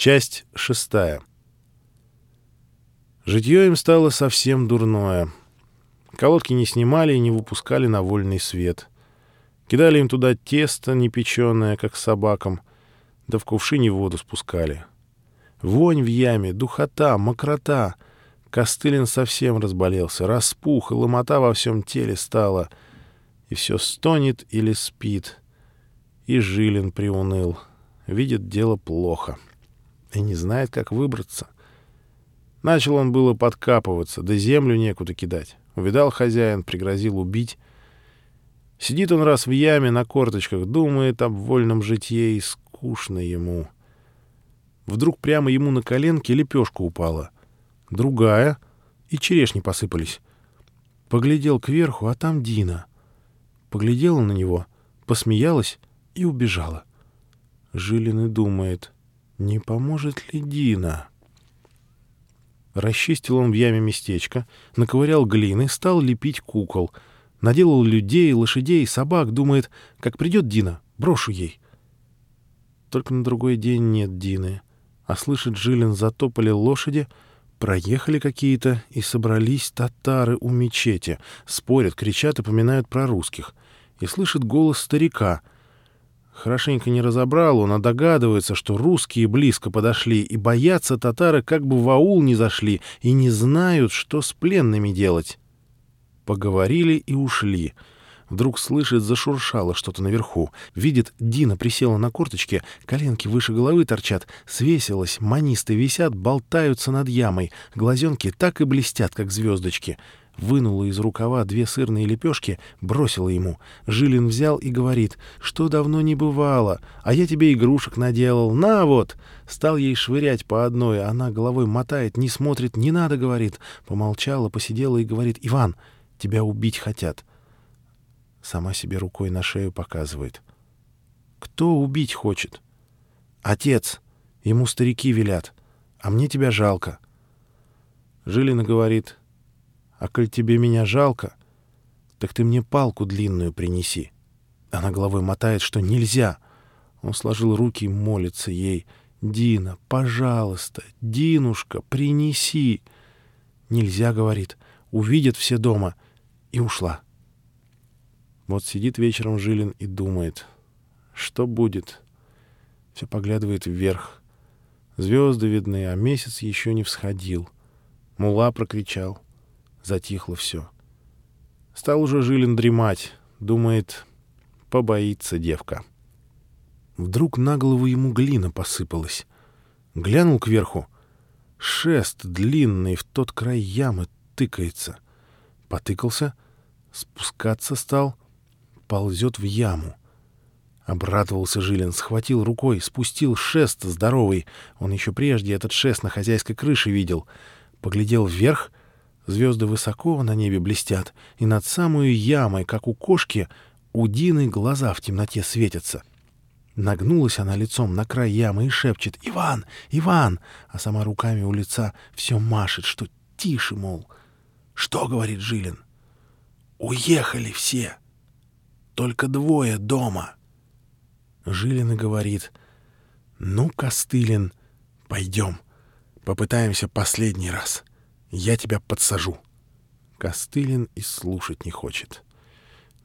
Часть шестая. Житье им стало совсем дурное. Колодки не снимали и не выпускали на вольный свет. Кидали им туда тесто непеченое, как собакам, да в кувшине воду спускали. Вонь в яме, духота, мокрота. Костылин совсем разболелся, распух, и ломота во всем теле стала. И все стонет или спит. И Жилин приуныл. Видит дело плохо. И не знает, как выбраться. Начал он было подкапываться, да землю некуда кидать. Увидал хозяин, пригрозил убить. Сидит он раз в яме на корточках, думает об вольном житье, и скучно ему. Вдруг прямо ему на коленке лепешка упала. Другая, и черешни посыпались. Поглядел кверху, а там Дина. Поглядела на него, посмеялась и убежала. Жилин и думает, не поможет ли Дина? Расчистил он в яме местечко, наковырял глины, стал лепить кукол. Наделал людей, лошадей, собак, думает, как придет Дина, брошу ей. Только на другой день нет Дины. А слышит, Жилин затопали лошади, проехали какие-то, и собрались татары у мечети. Спорят, кричат и поминают про русских. И слышит голос старика — Хорошенько не разобрал он, а догадывается, что русские близко подошли, и боятся татары, как бы в аул не зашли, и не знают, что с пленными делать. Поговорили и ушли. Вдруг слышит, зашуршало что-то наверху. Видит, Дина присела на корточке, коленки выше головы торчат, свесилась, манисты висят, болтаются над ямой, глазенки так и блестят, как звездочки — вынула из рукава две сырные лепешки, бросила ему. Жилин взял и говорит, что давно не бывало, а я тебе игрушек наделал, на вот! Стал ей швырять по одной, она головой мотает, не смотрит, не надо, говорит. Помолчала, посидела и говорит, Иван, тебя убить хотят. Сама себе рукой на шею показывает. Кто убить хочет? Отец. Ему старики велят. А мне тебя жалко. Жилина говорит, а коль тебе меня жалко, так ты мне палку длинную принеси. Она головой мотает, что нельзя. Он сложил руки и молится ей. «Дина, пожалуйста, Динушка, принеси!» «Нельзя», — говорит, — «увидят все дома». И ушла. Вот сидит вечером Жилин и думает, что будет. Все поглядывает вверх. Звезды видны, а месяц еще не всходил. Мула прокричал — Затихло все. Стал уже Жилин дремать. Думает, побоится девка. Вдруг на голову ему глина посыпалась. Глянул кверху. Шест длинный в тот край ямы тыкается. Потыкался, спускаться стал, ползет в яму. Обрадовался Жилин, схватил рукой, спустил шест здоровый. Он еще прежде этот шест на хозяйской крыше видел. Поглядел вверх — Звезды высоко на небе блестят, и над самой ямой, как у кошки, у Дины глаза в темноте светятся. Нагнулась она лицом на край ямы и шепчет «Иван! Иван!» А сама руками у лица все машет, что тише, мол. «Что?» — говорит Жилин. «Уехали все! Только двое дома!» Жилин и говорит «Ну, Костылин, пойдем, попытаемся последний раз». Я тебя подсажу. Костылин и слушать не хочет.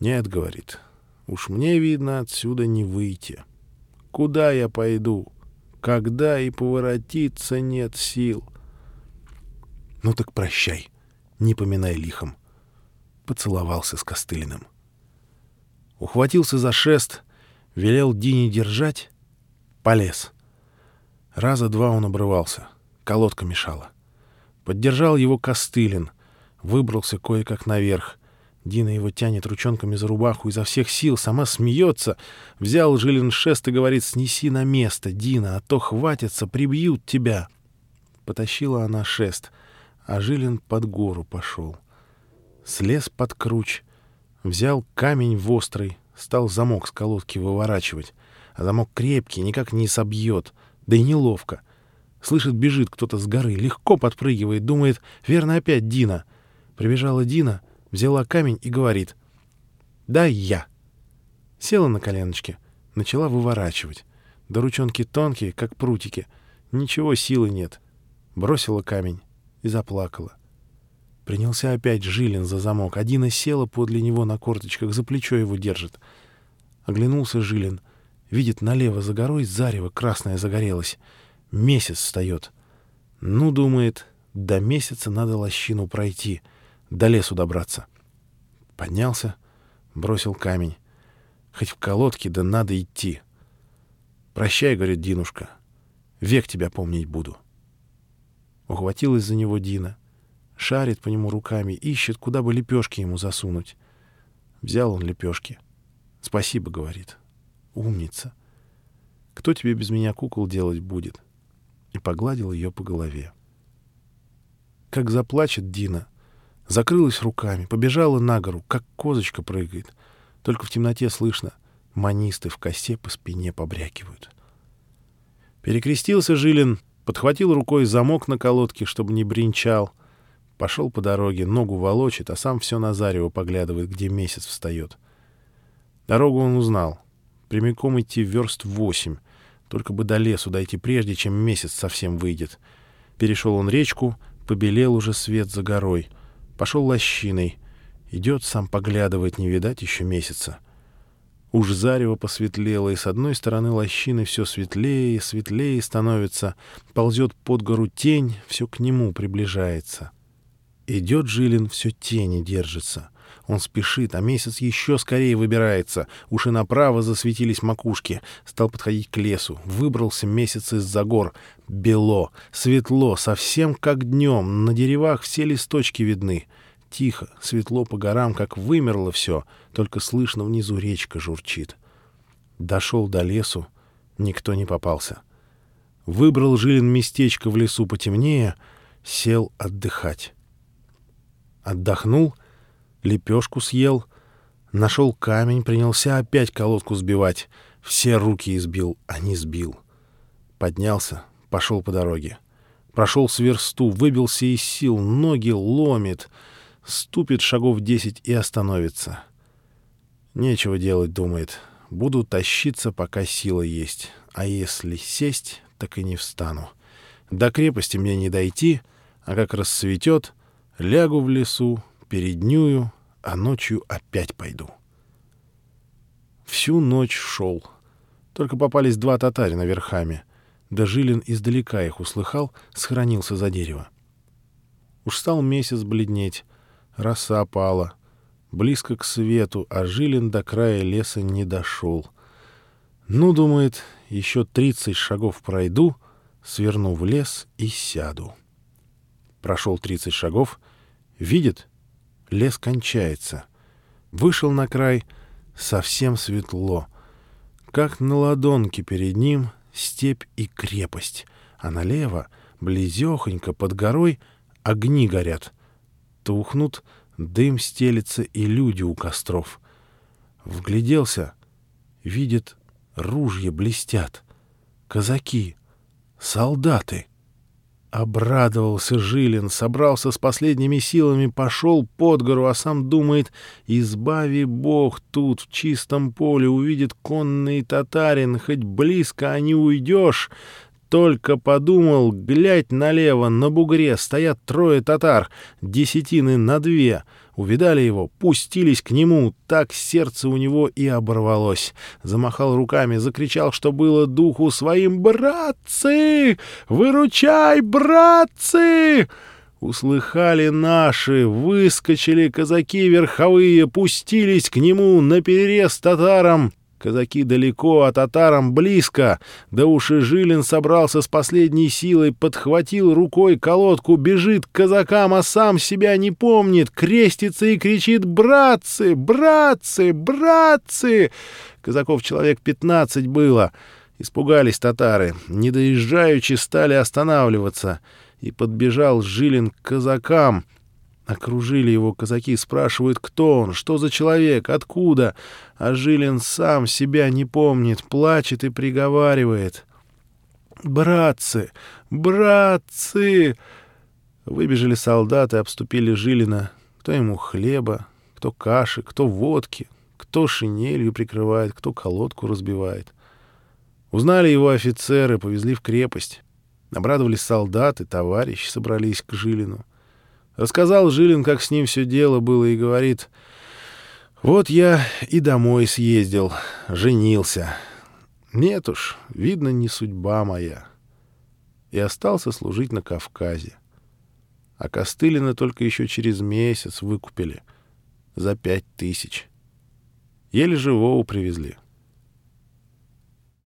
Нет, говорит, уж мне, видно, отсюда не выйти. Куда я пойду? Когда и поворотиться нет сил. Ну так прощай, не поминай лихом. Поцеловался с Костылиным. Ухватился за шест, велел Дине держать, полез. Раза два он обрывался, колодка мешала. Поддержал его Костылин. Выбрался кое-как наверх. Дина его тянет ручонками за рубаху изо всех сил, сама смеется. Взял Жилин шест и говорит, снеси на место, Дина, а то хватится, прибьют тебя. Потащила она шест, а Жилин под гору пошел. Слез под круч, взял камень в острый, стал замок с колодки выворачивать. А замок крепкий, никак не собьет, да и неловко — Слышит, бежит кто-то с горы, легко подпрыгивает, думает, верно, опять Дина. Прибежала Дина, взяла камень и говорит, «Дай я». Села на коленочки, начала выворачивать. Да ручонки тонкие, как прутики. Ничего силы нет. Бросила камень и заплакала. Принялся опять Жилин за замок. Одина села подле него на корточках, за плечо его держит. Оглянулся Жилин. Видит, налево за горой зарево красное загорелось. Месяц встает. Ну, думает, до месяца надо лощину пройти, до лесу добраться. Поднялся, бросил камень. Хоть в колодке, да надо идти. «Прощай», — говорит Динушка, — «век тебя помнить буду». Ухватилась за него Дина. Шарит по нему руками, ищет, куда бы лепешки ему засунуть. Взял он лепешки. «Спасибо», — говорит. «Умница. Кто тебе без меня кукол делать будет?» И погладил ее по голове. Как заплачет Дина. Закрылась руками, побежала на гору, как козочка прыгает. Только в темноте слышно, манисты в косе по спине побрякивают. Перекрестился Жилин, подхватил рукой замок на колодке, чтобы не бренчал. Пошел по дороге, ногу волочит, а сам все на зарево поглядывает, где месяц встает. Дорогу он узнал. Прямиком идти верст восемь. Только бы до лесу дойти, прежде чем месяц совсем выйдет. Перешел он речку, побелел уже свет за горой. Пошел лощиной. Идет, сам поглядывает, не видать еще месяца. Уж зарево посветлело, и с одной стороны лощины все светлее и светлее становится. Ползет под гору тень, все к нему приближается. Идет Жилин, все тени держится. Он спешит, а месяц еще скорее выбирается. Уж и направо засветились макушки. Стал подходить к лесу. Выбрался месяц из-за гор. Бело, светло, совсем как днем. На деревах все листочки видны. Тихо, светло по горам, как вымерло все, только слышно внизу речка журчит. Дошел до лесу, никто не попался. Выбрал Жилин местечко в лесу потемнее, сел отдыхать. Отдохнул, лепешку съел, нашел камень, принялся опять колодку сбивать. Все руки избил, а не сбил. Поднялся, пошел по дороге. Прошел с версту, выбился из сил, ноги ломит — ступит шагов десять и остановится. Нечего делать, думает. Буду тащиться, пока сила есть. А если сесть, так и не встану. До крепости мне не дойти, а как рассветет, лягу в лесу, переднюю, а ночью опять пойду. Всю ночь шел. Только попались два татарина верхами. Да Жилин издалека их услыхал, схоронился за дерево. Уж стал месяц бледнеть, Роса пала. Близко к свету, а Жилин до края леса не дошел. Ну, думает, еще тридцать шагов пройду, сверну в лес и сяду. Прошел тридцать шагов, видит, лес кончается. Вышел на край, совсем светло. Как на ладонке перед ним степь и крепость, а налево, близехонько под горой, огни горят — тухнут, дым стелится и люди у костров. Вгляделся, видит, ружья блестят. Казаки, солдаты. Обрадовался Жилин, собрался с последними силами, пошел под гору, а сам думает, избави Бог тут, в чистом поле, увидит конный татарин, хоть близко, а не уйдешь, только подумал, глядь налево, на бугре стоят трое татар, десятины на две. Увидали его, пустились к нему, так сердце у него и оборвалось. Замахал руками, закричал, что было духу своим «Братцы! Выручай, братцы!» Услыхали наши, выскочили казаки верховые, пустились к нему на перерез татарам. Казаки далеко, а татарам близко. Да уж и Жилин собрался с последней силой, подхватил рукой колодку, бежит к казакам, а сам себя не помнит, крестится и кричит «Братцы! Братцы! Братцы!» Казаков человек пятнадцать было. Испугались татары, не доезжаючи стали останавливаться. И подбежал Жилин к казакам — Окружили его казаки, спрашивают, кто он, что за человек, откуда. А Жилин сам себя не помнит, плачет и приговаривает. «Братцы! Братцы!» Выбежали солдаты, обступили Жилина. Кто ему хлеба, кто каши, кто водки, кто шинелью прикрывает, кто колодку разбивает. Узнали его офицеры, повезли в крепость. Обрадовались солдаты, товарищи собрались к Жилину. Рассказал Жилин, как с ним все дело было, и говорит, «Вот я и домой съездил, женился. Нет уж, видно, не судьба моя». И остался служить на Кавказе. А Костылина только еще через месяц выкупили за пять тысяч. Еле живого привезли.